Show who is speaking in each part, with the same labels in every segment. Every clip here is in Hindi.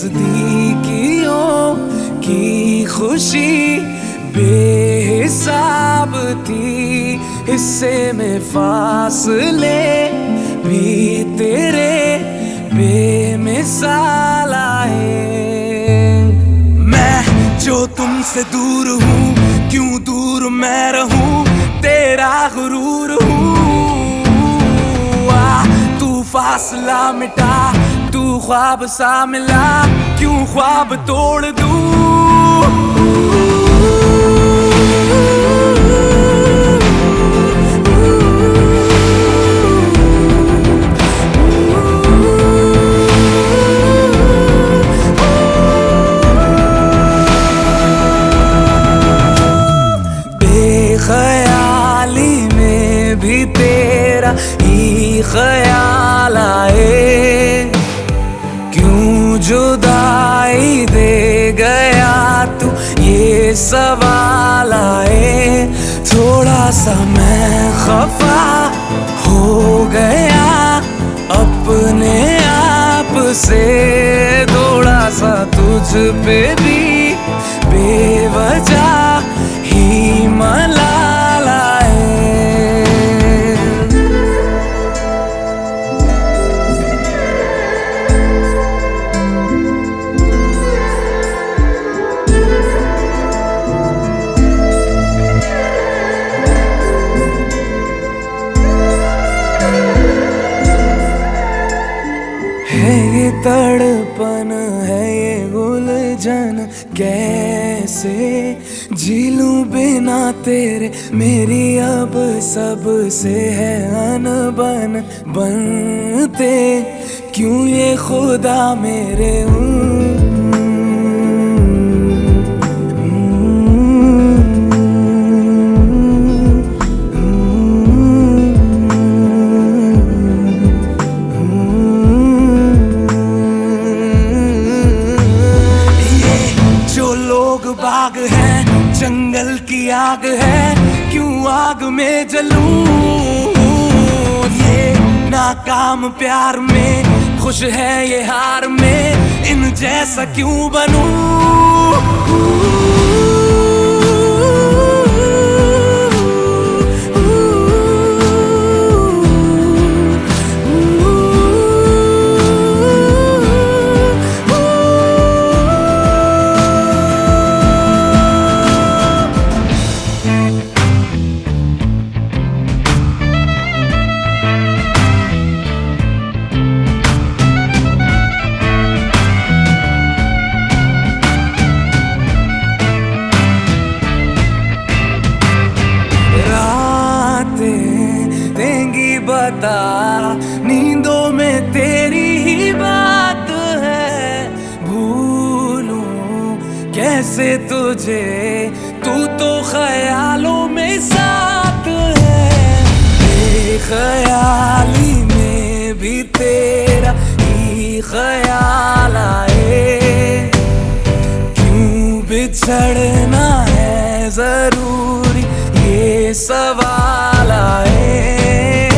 Speaker 1: तेरी नजदीकियों ख्वाब सा मिला क्यों ख्वाब तोड़ दूँ? तुझ पे मेरी अब सबसे है अनबन, बनते क्यों ये खुदा मेरे ये जो लोग बाग हैं, जंगल की आग है आग में जलूं। ये नाकाम प्यार में, खुश है ये हार में, इन जैसा क्यों बनूं? कैसे तुझे, तू तो ख्यालों में साथ है। ख्याली में भी तेरा ही ख्याल आए। क्यों बिछड़ना है ज़रूरी ये सवाल आए?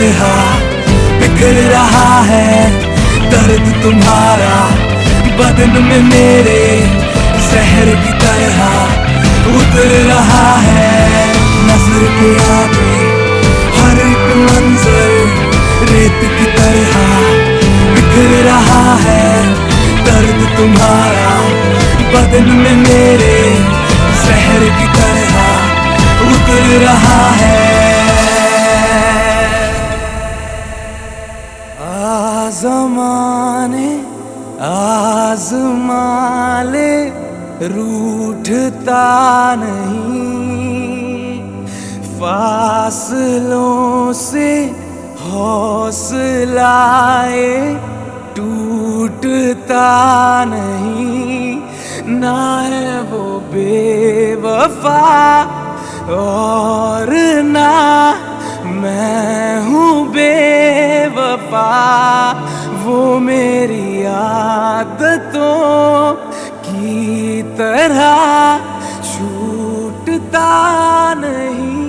Speaker 1: तरह बिखर रहा है। दर्द तुम्हारा, बदन में मेरे शहर की तरह उतर रहा है। नज़र के आगे, हर एक मंजर रेत की तरह बिखर रहा है। दर्द तुम्हारा, बदन में मेरे शहर की तरह उतर रहा है। आजमाने, आजमाले रूठता नहीं। फासलों से हौसलाए टूटता नहीं। ना है वो बेवफा और ना मैं हूँ बेवफा वो मेरी आदतों की तरह छूटता नहीं।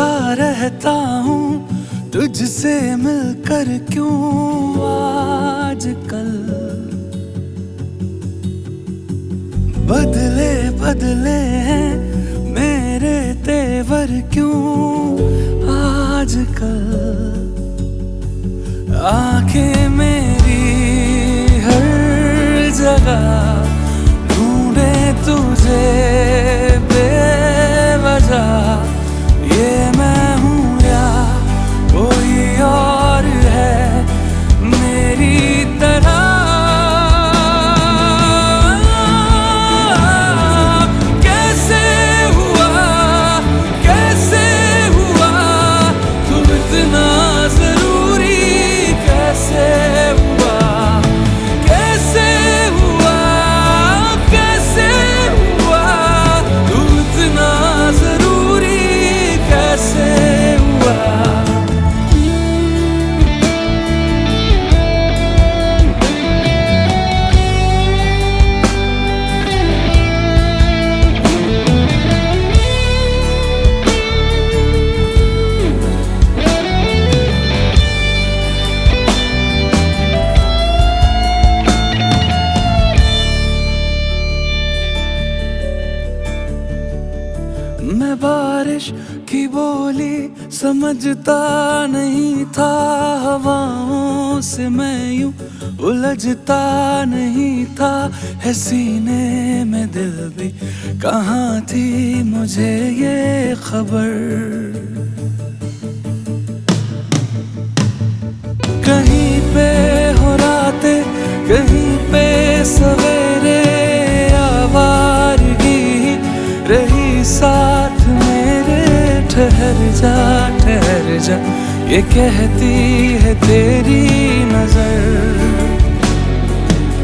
Speaker 1: हंसता रहता हूँ, तुझसे मिलकर क्यों आजकल? बदले बदले हैं मेरे तेवर क्यों आजकल? आँखें मेरी हर जगह ढूंढे तुझे। मैं बारिश की बोली, समझता नहीं था हवाओं से मैं यूँ उलझता नहीं था, है सीने में दिल भी। कहाँ थी मुझे ये खबर? कहीं पे हो रातें, कहीं पे सवेरे आवारगी रही मेरे ठहर जा ठहर जा। ये कहती है तेरी नज़र।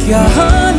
Speaker 1: क्या हाल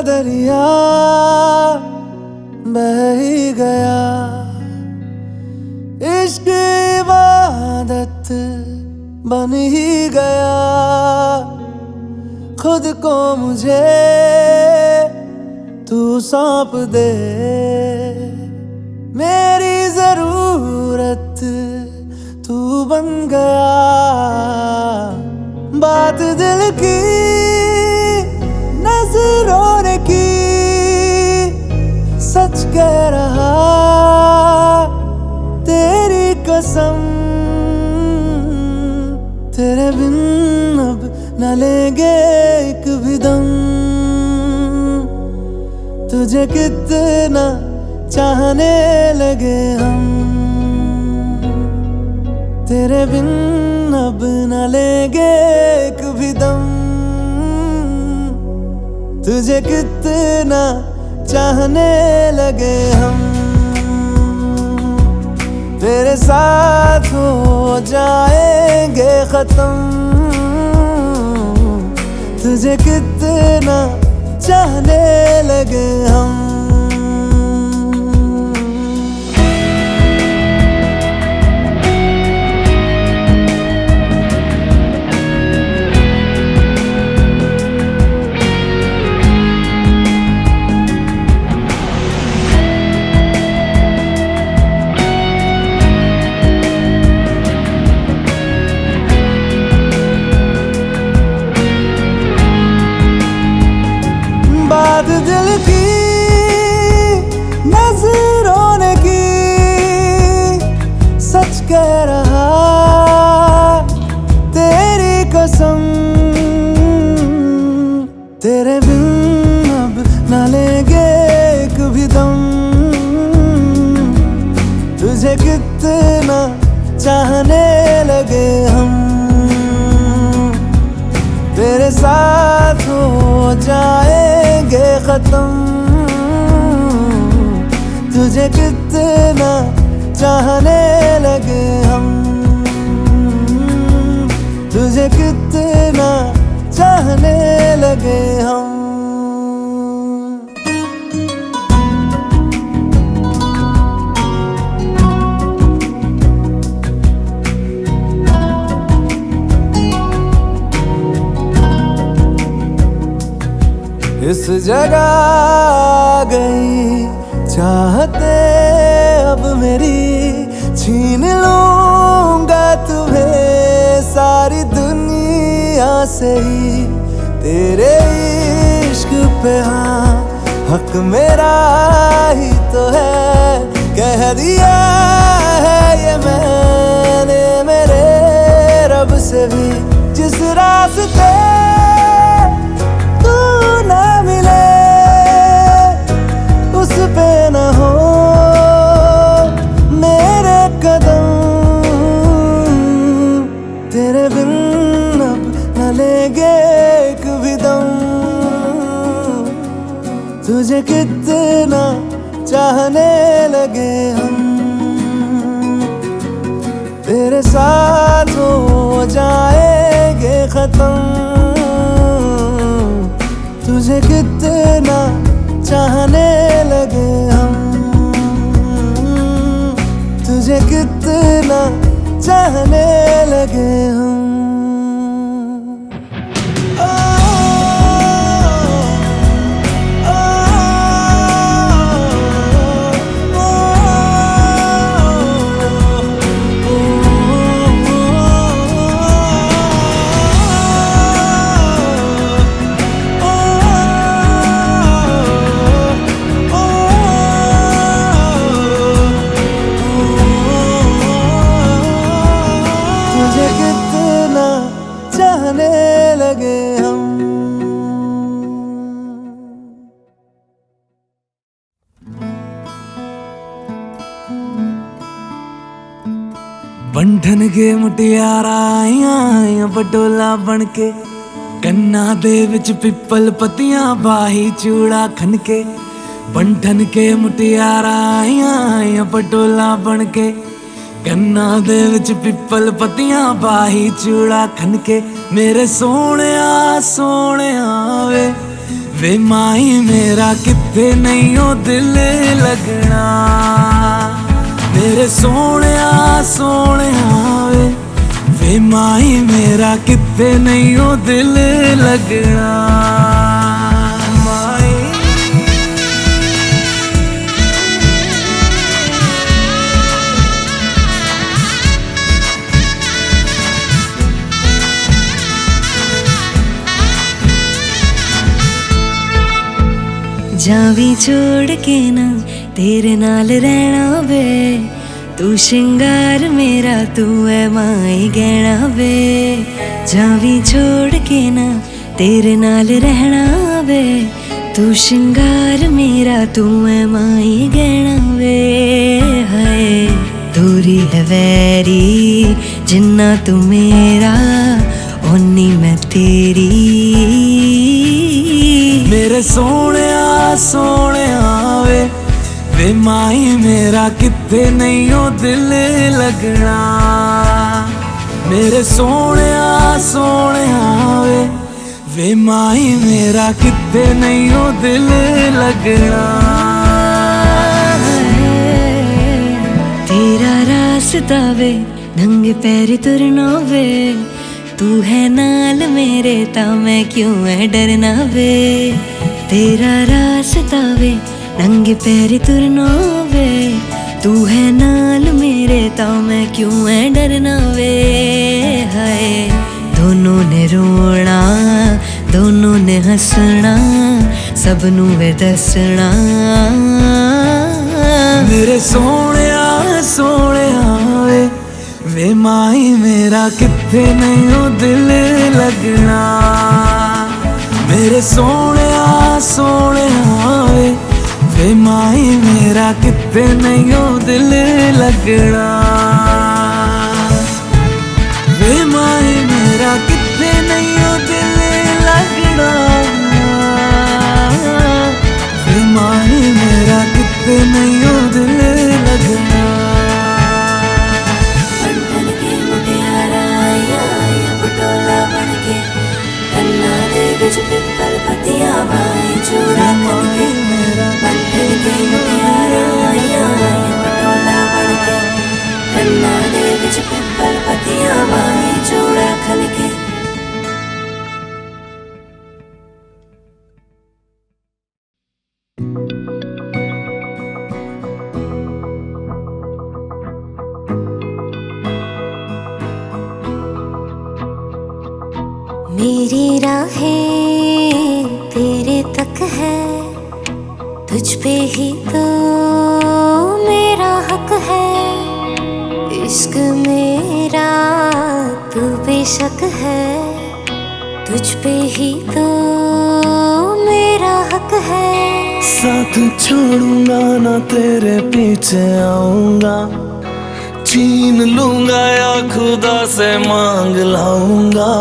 Speaker 1: दरिया बह ही गया। इश्क इबादत
Speaker 2: बन ही गया। खुद को मुझे तू सौंप दे। मेरी ज़रूरत तुझे कितना चाहने लगे हम। तेरे बिन अब न लेंगे एक भी दम। तुझे कितना चाहने लगे हम। तेरे साथ हो जाएँगे खत्म। तुझे कितना चाहने लगे हम। बात दिल आ गई, चाहते अब मेरी छीन लूँगा तुम्हें सारी दुनिया से ही। तेरे इश्क पे हाँ हक मेरा ही तो है। कह दिया है ये मैंने मेरे रब से भी, जिस रास्ते तुझे कितना चाहने लगे हम। तेरे साथ हो जाएँगे खत्म। तुझे कितना चाहने लगे हम। तुझे कितना चाहने लगे हम।
Speaker 1: ਬੰਧਨ ਕੇ ਮੁਟਿਆਰਾਂ ਆਈਆਂ ਆਈਆਂ ਬਟੋਲਾ ਬਣ ਕੇ। ਕੰਨਾਂ ਦੇ ਵਿੱਚ ਪਿੱਪਲ ਪਤੀਆਂ ਬਾਹੀ ਚੂੜਾ ਖਨ ਕੇ ਬੰਧਨ ਕੇ ਮੁਟਿਆਰਾਂ ਆਈਆਂ ਬਣ ਕੇ। ਕੰਨਾਂ ਦੇ ਵਿੱਚ ਪਿੱਪਲ ਪਤੀਆਂ ਬਾਹੀ ਚੂੜਾ ਖਨ ਕੇ ਮੇਰੇ ਸੋਹਣਿਆ ਸੋਹਣਿਆ ਵੇ। ਵੇ ਮਾਈ, ਮੇਰਾ ਕਿੱਥੇ ਨਹੀਂ ਉਹ ਦਿਲ ਲੱਗਣਾ। ਮੇਰੇ ਸੋਹਣਿਆ ਸੋਹਣਿਆ ਵੇ।
Speaker 3: ਵੇ ਮਾਈ, ਮੇਰਾ ਕਿਤੇ ਨਹੀਂ ਉਹ ਦਿਲ ਲੱਗਣਾ। ਮਾਈ।
Speaker 4: ਜਾਵੀ ਛੋੜ ਕੇ ਨਾ ਤੇਰੇ ਨਾਲ ਰਹਿਣਾ ਵੇ। तू शिंगार मेरा, तू है माए गहना वे जावी छोड़ के ना, तेरे नाल रहना वे। तू शिंगार मेरा, तू है माए गहना वे है दूरी है वैरी, जिन्ना तू मेरा ओनी मैं तेरी।
Speaker 3: मेरे सोने सोने वे। ਵੇ ਮਾਈ, ਮੇਰਾ ਕਿਤੇ ਨਹੀਂ ਉਹ ਦਿਲ ਲੱਗਣਾ? ਮੇਰੇ ਸੋਹਣਿਆ ਸੋਹਣਿਆ ਵੇ। ਵੇ ਮਾਈ, ਮੇਰਾ ਕਿਤੇ ਨਹੀਂ ਉਹ ਦਿਲ ਲੱਗਣਾ?
Speaker 4: ਰਸਤਾ ਵੇ, ਨੰਗੇ ਪੈਰ ਤੁਰਨਾ ਵੇ। ਤੂੰ ਹੈ ਨਾਲ ਮੇਰੇ ਤਾਂ ਮੈਂ ਕਿਉਂ ਐ ਡਰਨਾ ਵੇ? ਤੇਰਾ ਰਸਤਾ ਵੇ ਨੰਗੇ ਪੈਰ ਤੁਰਨਾ ਵੇ ਤੂੰ ਹੈ ਨਾਲ ਮੇਰੇ ਤਾਂ ਮੈਂ ਕਿਉਂ ਐ ਡਰਨਾ ਵੇ ਹਾਏ ਦੋਨੋਂ ਨੇ ਰੋਣਾ ਦੋਨੋਂ ਨੇ ਹੱਸਣਾ ਸਭ ਨੂੰ ਵੇ ਦੱਸਣਾ
Speaker 3: ਮੇਰੇ ਸੋਹਣਿਆ ਸੋਹਣਿਆ ਵੇ ਵੇ ਮਾਈ ਮੇਰਾ ਕਿੱਥੇ ਨਹੀਂ ਉਹ ਦਿਲ ਲੱਗਣਾ ਮੇਰੇ ਸੋਹਣਿਆ ਸੋਹਣਿਆ ਕਿਤੇ ਨਹੀਂ ਉਹ ਦਿਲ ਲੱਗਣਾ।
Speaker 4: दिया बाई जो रखने बेशक है, तुझ पे ही तो मेरा हक है।
Speaker 3: साथ छोड़ूँगा ना, तेरे पीछे आऊँगा। छीन लूँगा या खुदा से मांग लाऊँगा।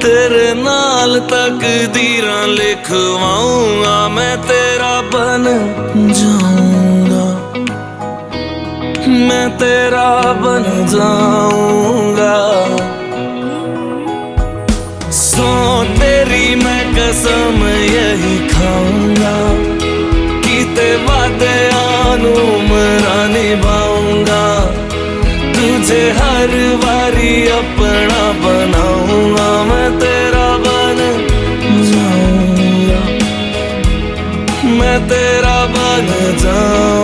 Speaker 3: तेरे नाल तकदीरां लिखवाऊँगा, मैं तेरा बन जाऊँगा। मैं तेरा बन जाऊँगा। सो तेरी मैं कसम यही खाऊँगा। कीते वादे आनू मरा निभाऊँगा। तुझे हर बारी अपना बनाऊँगा। मैं तेरा बन जाऊँगा। मैं तेरा बन जाऊँगा।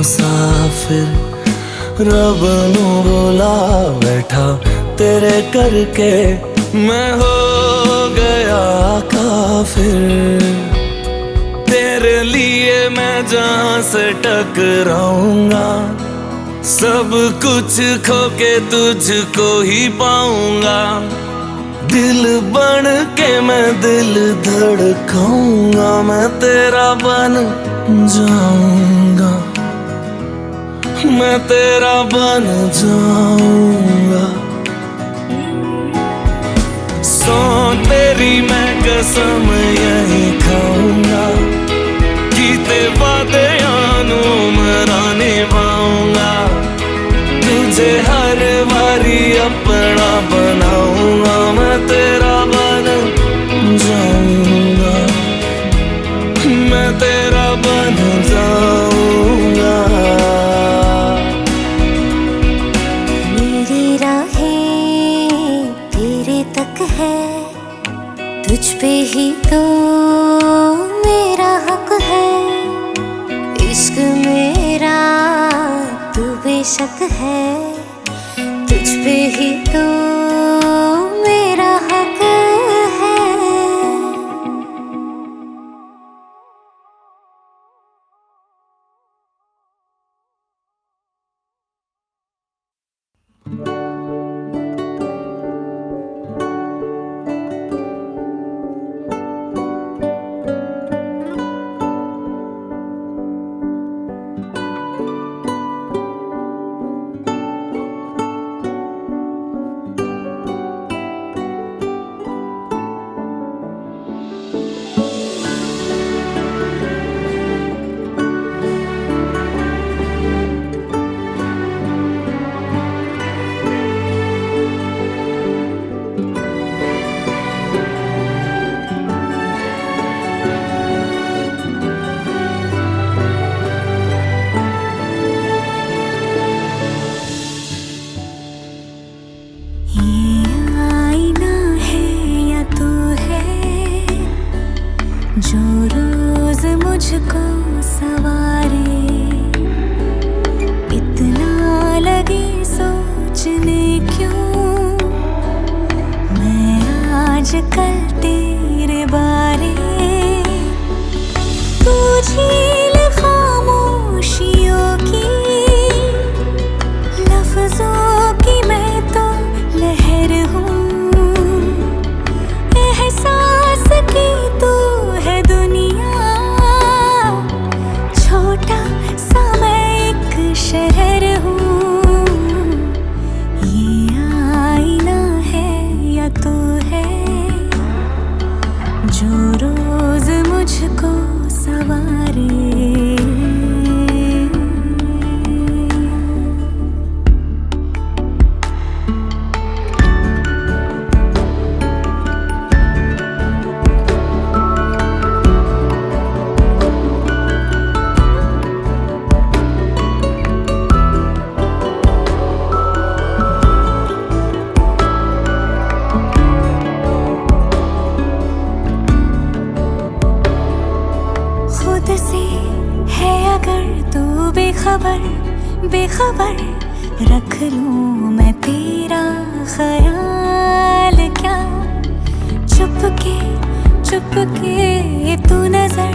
Speaker 4: मुसाफिर,
Speaker 3: रब नु बुला बैठा तेरे करके। मैं हो गया काफिर, तेरे लिए मैं जहाँ से टकराऊँगा, सब कुछ खो के तुझको ही पाऊँगा। दिल बन के मैं दिल धड़काऊँगा, मैं तेरा बन जाऊँगा मैं तेरा बन जाऊँगा। सो तेरी मैं कसम यही खाऊँगा। कीते वादे मराने मरा तुझे हर बारी अपना बनाऊँगा।
Speaker 5: खबर रख लूँ मैं तेरा ख्याल क्या? चुपके चुपके तू नज़र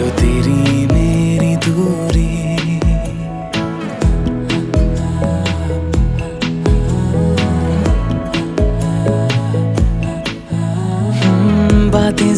Speaker 5: जो तेरी
Speaker 6: मेरी
Speaker 1: दूरी। हम्म, बातें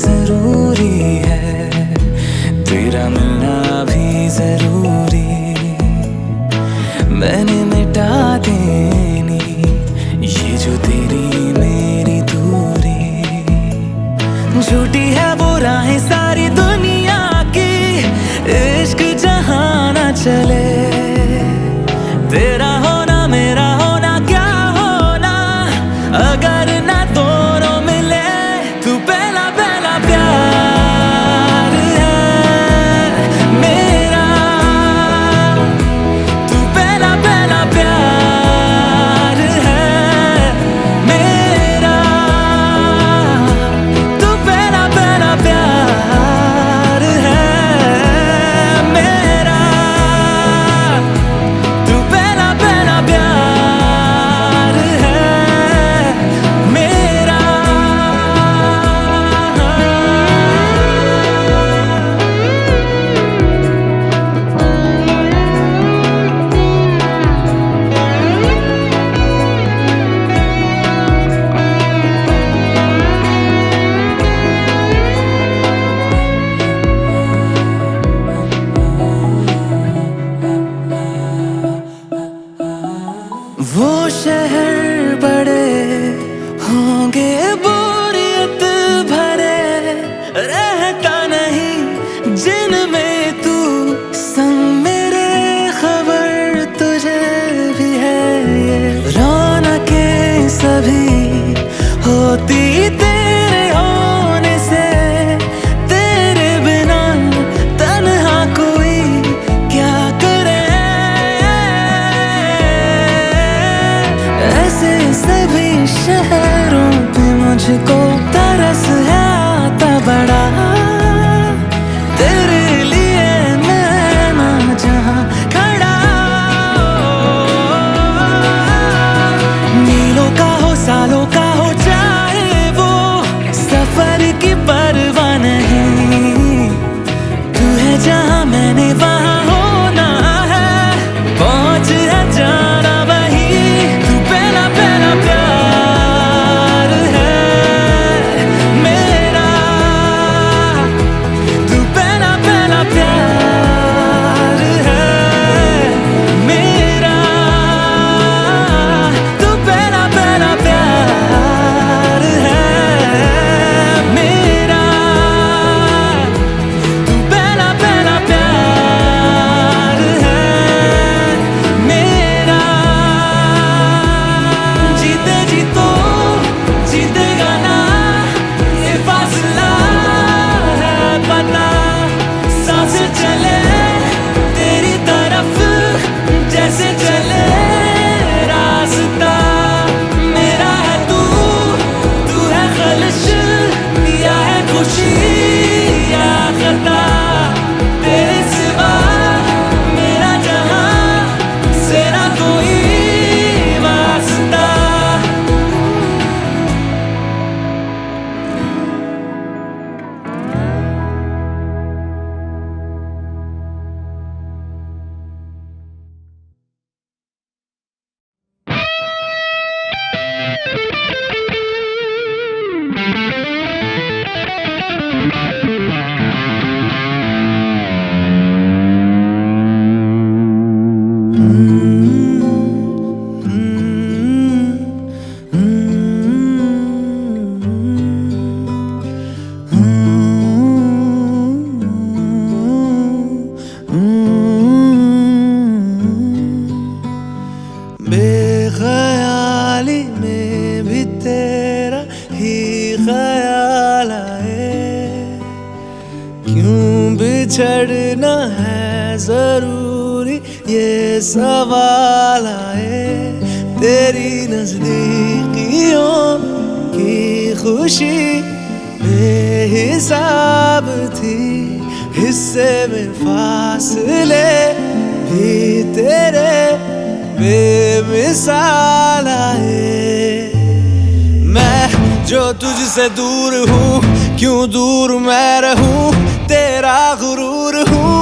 Speaker 2: तुझसे दूर हूँ, क्यों दूर मैं रहूँ, तेरा गुरूर हूँ।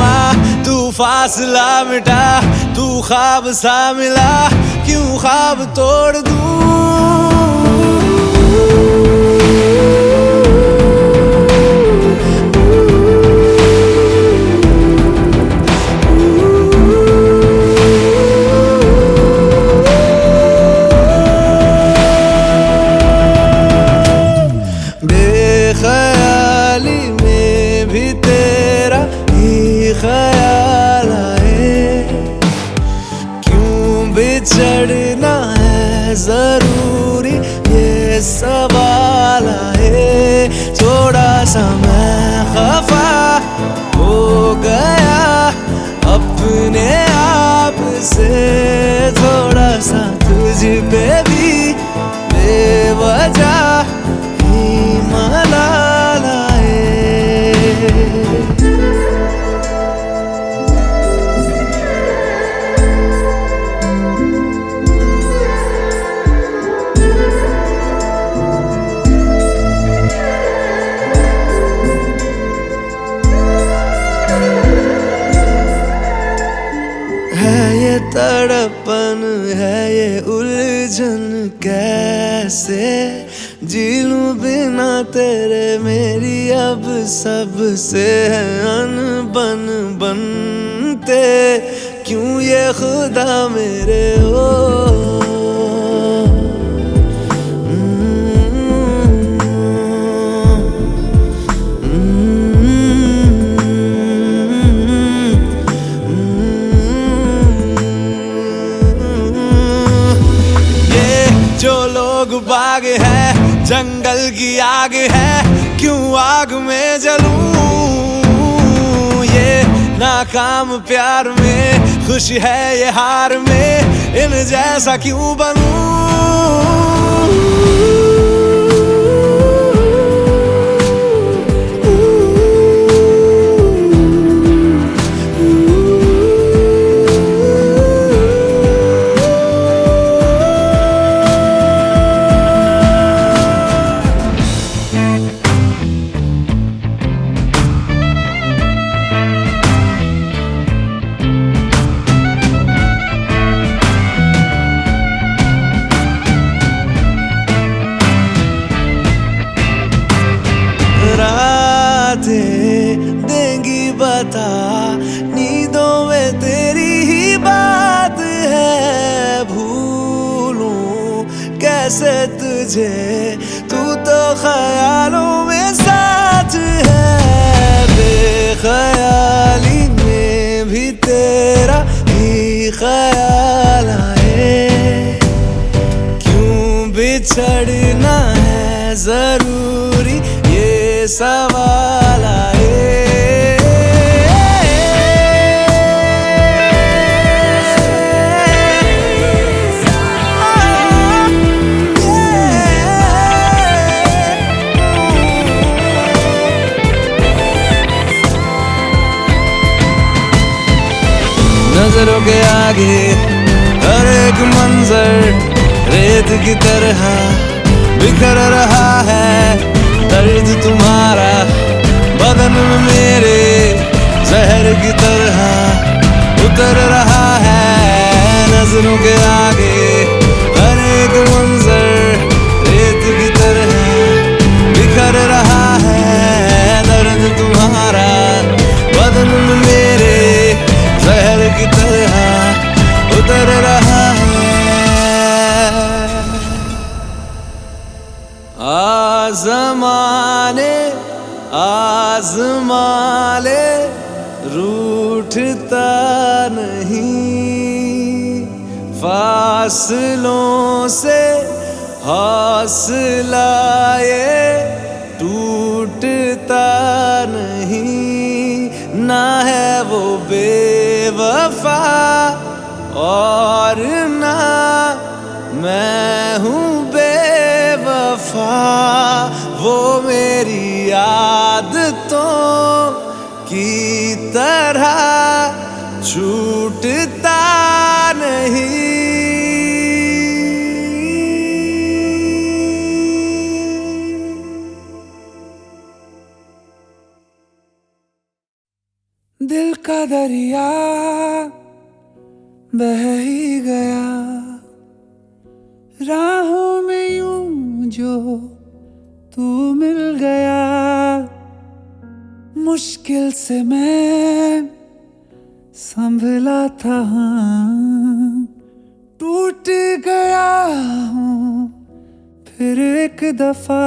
Speaker 2: आ, तू फासला मिटा, तू ख्वाब सा मिला, क्यों ख्वाब तोड़ की आग है, क्यों आग में जलूं? ये नाकाम प्यार में, खुश है ये हार में, इन जैसा क्यों रातें तुझे तू तो ख्यालों में साथ है। बेख्याली में भी तेरा ही ख्याल आए। क्यों बिछड़ना है ज़रूरी ये सवाल? की तरह बिखर रहा है, दर्द तुम्हारा बदन में मेरे जहर की तरह उतर रहा है। नज़रों के आगे हर एक मंजर रेत की तरह बिखर रहा है। दर्द तुम्हारा बदन में मेरे जहर की तरह उतर रहा आजमाले रूठता नहीं। फासलों से हौसला ये टूटता
Speaker 7: नहीं। ना है वो बेवफा और ना मैं हूँ बेवफा। वो मेरी की तरह छूटता नहीं। दिल का दरिया बह ही गया। राहों में यूँ जो तू मिल गया। मुश्किल से मैं संभला था हाँ, टूट गया हूँ फिर एक दफ़ा।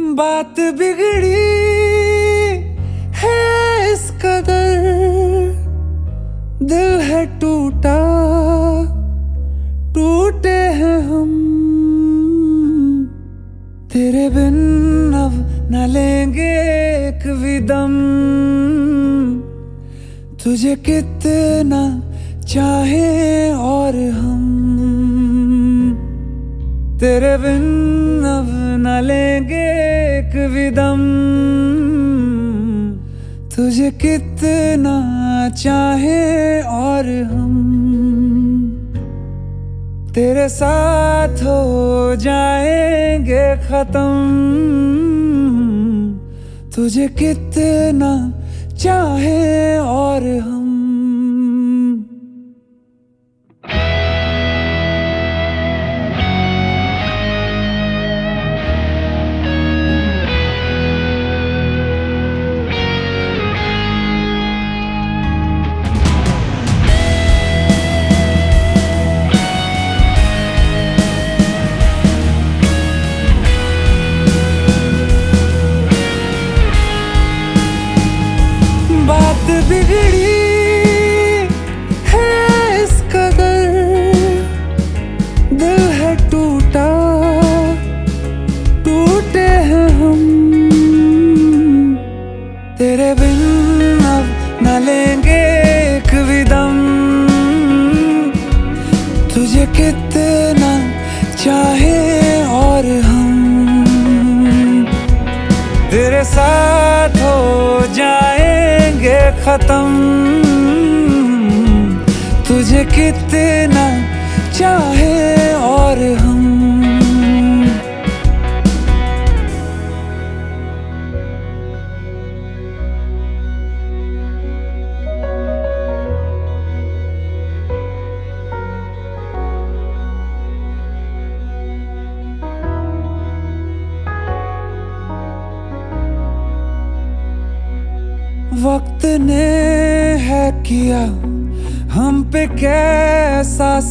Speaker 7: बात बिगड़ी है इस कदर। दिल है टूटा टूटे हैं हम। तेरे बिन अब न लेंगे एक भी दम तुझे कितना चाहे और हम तेरे बिन अब न लेंगे एक भी दम तुझे कितना चाहे और हम तेरे साथ हो जाएँगे खत्म तुझे कितना चाहे और हम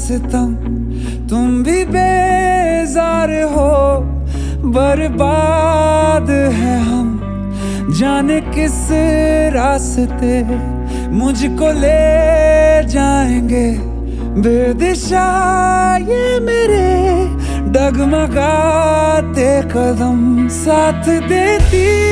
Speaker 7: सितम, तुम भी बेजार हो, बर्बाद है हम। जाने किस रास्ते मुझको ले जाएँगे? बेदिशा ये मेरे डगमगाते कदम साथ देती